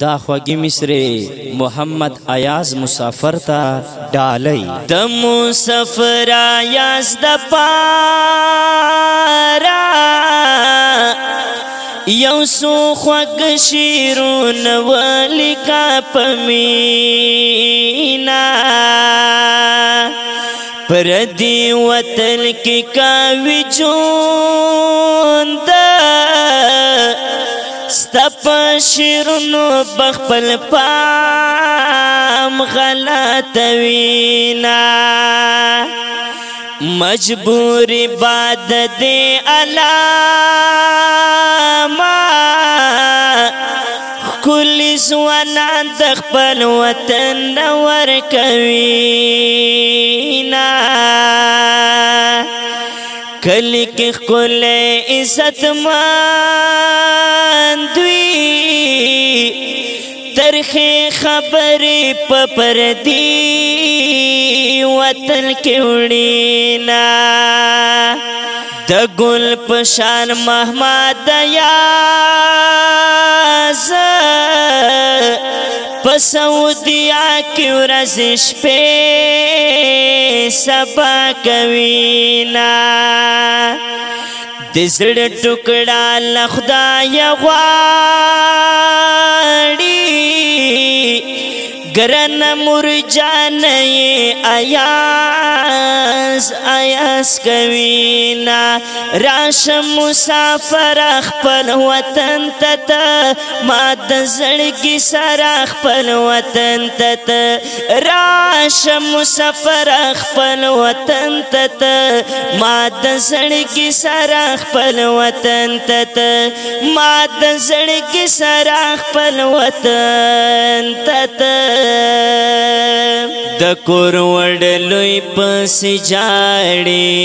دا خوږی مصری محمد ایاز مسافر تا ډالۍ د مسافر ایاز د پارا یو سو خوږ شیرون ولیکا پمینا پر دی وطن کې کا وچون ده ستپ شیرونو بخپل پام غلط وینا مجبور باد دې علامه کل سوانان د خپل وطن نور کوي نا کلی کې خپل عزت مان دوی ترخه خبرې په پردي وطن کې وړینا د ګل په شان محمد یا ز په سعودیا کې ورځ شپه سبا کوینا د زړه ټوکړه لخدا یا غواړي گرن مرجان ایاس ایاس کوینا راش مسافر خپل وطن تت ما د زړګي سره خپل وطن تت راش مسافر خپل وطن تت ما د زړګي سره خپل وطن تت ما د زړګي سره خپل وطن تت د کور وړلوي پس جاړي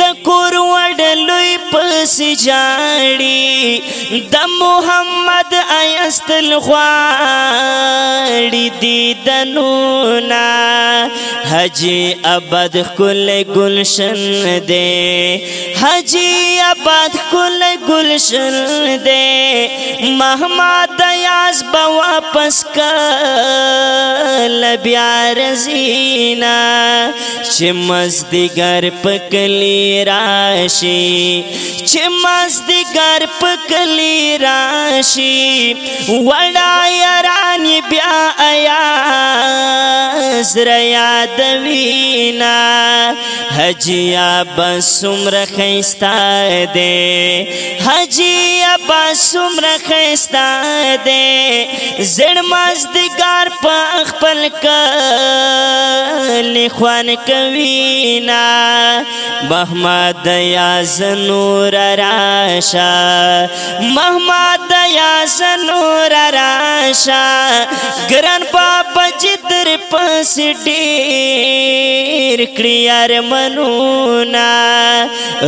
د کور وړلوي پس جاړي د محمد ایستل خواړی دیدنونا حجی ابد کل گلشن دے حجی ابد کل گلشن دے مهما دیاز با واپس کل بیار زینا چه مزدگر پکلی راشی چه مزدگر پکلی راشی وړا یاران بیا آیا سر یاد وینا حجیا بسمر خيستا دے حجیا بسمر خيستا دے زړ مزدګار په خپل کل خوان کوینا محمد یا زنور راشه محمد یا سنوراشا گرن پا پنونا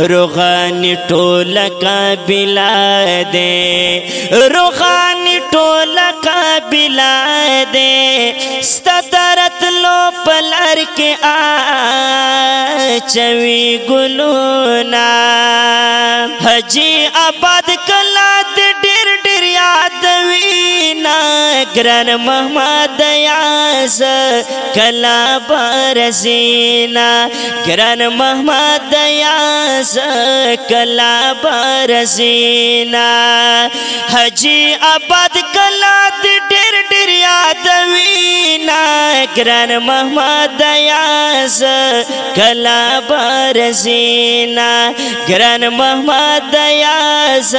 روحن ٹول کا بلا دے روحان ٹول کا بلا دے سترت لو لر کے آ چی گلونا حجی آباد آپ ګران محمد عز کلا برزینا گران محمد عز کلا برزینا حجی آباد کلا ډېر ډېر یاد وینا ګران محمد یاس کلا برزینا ګران محمد یاس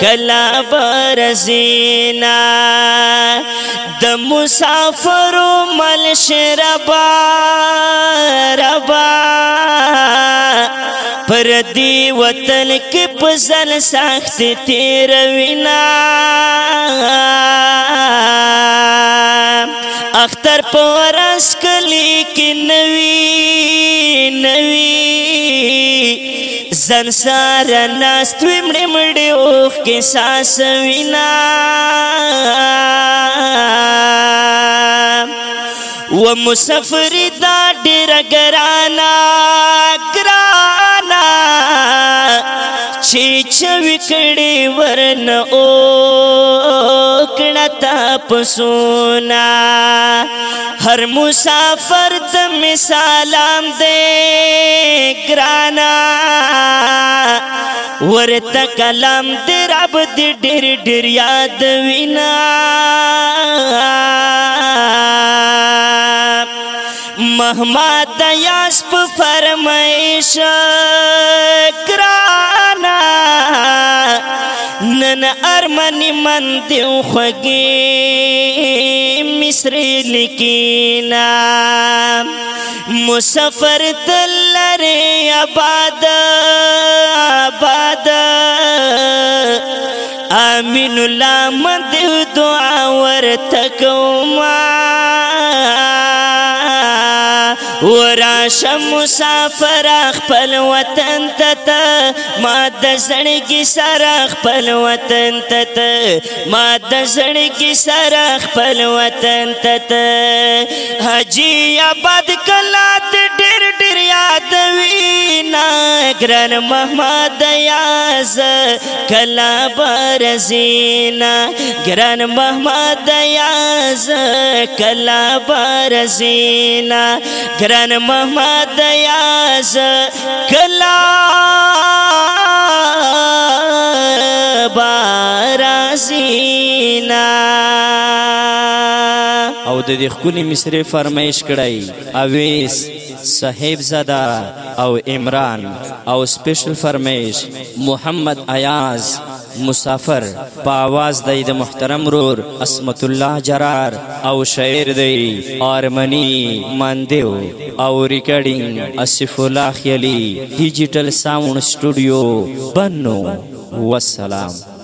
کلا برزینا د موسی مسافر مل شربا ربا پردی وطن کې پزل سخت تیر وینا اختر پورس کلی کې نوی سنسار لاس توی مڑی مڑی اوخ کی ساس وینا و مسافر دا ډیر ګرانا ګرانا چې چوي کړي ورن او دولتا پسونا هر مسافر تم سلام دے گرانا ورته کلام دې رب دې ډېر ډېر یاد وینا محمد یاس په فرمایش کرا دن ارمنی من دیو خوگی مصری لکینا مسافر تلر آباد آباد امین الله من دیو دعا ورتکو ما شم مسافر خپل وطن ته ما د زړګي سره خپل وطن ته ما د زړګي سره خپل وطن ته حجي آباد کلات دې ګران محمد یاز کلا برزینا ګران محمد یاز کلا برزینا ګران محمد یاز کلا برزینا او د دې خولي مصری فرمایش کړای اویس صاحب زدا او عمران او سپیشل فرمیش محمد ایاز مسافر په आवाज د محترم رور اسمت الله جرار او شاعر دی آرمنی مندیو او ریکارډینګ اسف الله خیلی ډیجیټل ساوند سټوډیو بنو والسلام